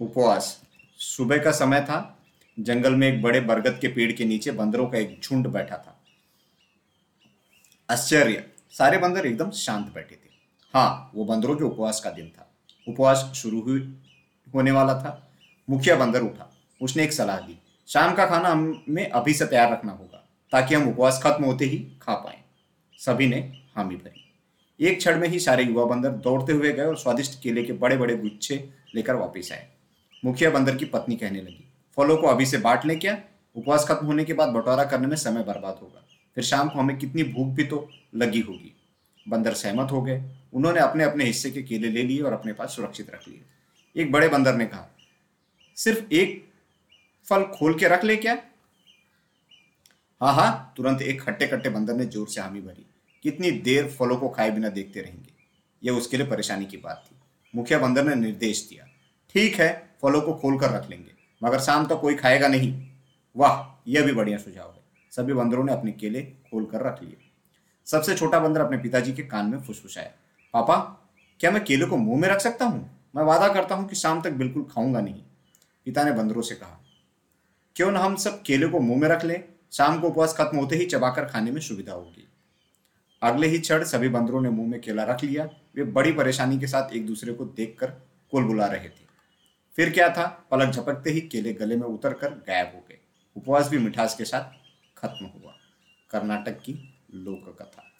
उपवास। सुबह का समय था। जंगल में एक बड़े बरगद के पेड़ के नीचे बंदरों का एक झुंड बैठा था। आश्चर्य। सारे बंदर एकदम शांत बैठे थे। हाँ वो बंदरों के उपवास का दिन था। उपवास शुरू हुई, होने वाला था। मुखिया बंदर उठा। उसने एक सलाह दी। शाम का खाना हमें अभी से तैयार रखना होगा, ताकि हम उपवास खत्म होते ही खा पाए। सभी ने हामी भरी। एक क्षण में ही सारे युवा बंदर दौड़ते हुए गए और स्वादिष्ट केले के बड़े बड़े गुच्छे लेकर वापस आए। मुखिया बंदर की पत्नी कहने लगी। फलों को अभी से बांट ले क्या? उपवास खत्म होने के बाद बंटवारा करने में समय बर्बाद होगा। फिर शाम को हमें कितनी भूख भी तो लगी होगी। बंदर सहमत हो गए। उन्होंने अपने अपने हिस्से के केले ले लिए और अपने पास सुरक्षित रख लिए। एक बड़े बंदर ने कहा, सिर्फ़ एक फल खोल के रख ले क्या? हाँ हाँ। तुरंत एक खट्टे खट्टे बंदर ने ज़ोर से हामी भरी। कितनी देर फलों को खाए बिना देखते रहेंगे? यह उसके लिए परेशानी की बात थी। मुखिया बंदर ने निर्देश दिया। ठीक है, फलों को खोल कर रख लेंगे, मगर शाम तक तो कोई खाएगा नहीं। वाह, यह भी बढ़िया सुझाव है। सभी बंदरों ने अपने केले खोल कर रख लिए। सबसे छोटा बंदर अपने पिताजी के कान में फुसफुसाया। पापा, क्या मैं केले को मुँह में रख सकता हूँ? मैं वादा करता हूँ कि शाम तक बिल्कुल खाऊँगा नहीं। पिता ने बंदरों से कहा, क्यों ना हम सब केले को मुँह में रख लें? शाम को उपवास खत्म होते ही चबाकर खाने में सुविधा होगी। अगले ही क्षण सभी बंदरों ने मुँह में केला रख लिया। वे बड़ी परेशानी के साथ एक दूसरे को देखकर कुल बुला रहे थे। फिर क्या था? पलक झपकते ही केले गले में उतर कर गायब हो गए। उपवास भी मिठास के साथ खत्म हुआ। कर्नाटक की लोक कथा